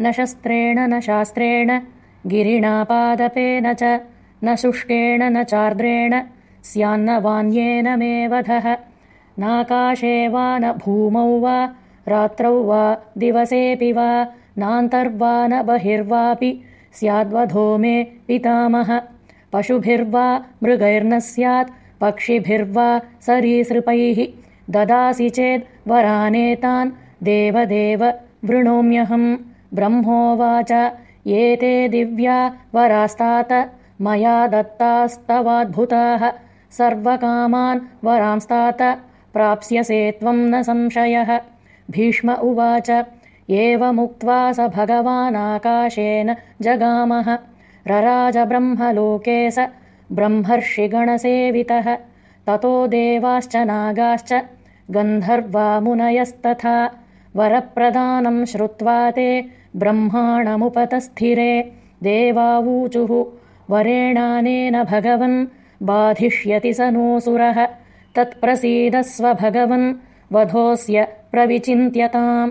न शस्त्रेण न शास्त्रेण गिरिणापादपेन च न शुष्केण न चार्द्रेण स्यान्न वान्येन मे वधः। नाकाशे वा न भूमौ वा रात्रौ वा दिवसेऽपि वा नान्तर्वा न बहिर्वापि स्याद्वधो मे पितामह। पशुभिर्वा मृगैर्न स्यात् पक्षिभिर्वा सरीसृपैः। ददासि चेद् वरानेतान् देवदेव वृणोम्यहम् ब्रह्मोवाच एते दिव्या वरास्तात। मया दत्तास्तवाद्भुताः। सर्वकामान् वरांस्तात। प्राप्स्यसे त्वम् न संशयः। भीष्म उवाच। एवमुक्त्वा स भगवानाकाशेन जगामः। रराजब्रह्मलोके स ब्रह्मर्षिगणसेवितः। ततो देवाश्च नागाश्च। गन्धर्वामुनयस्तथा वरप्रदानम् श्रुत्वा ते ब्रह्माणमुपतस्थिरे। देवावूचुः वरेणानेन भगवन् बाधिष्यति स नोऽसुरः तत्प्रसीदस्व भगवन् वधोऽस्य प्रविचिन्त्यताम्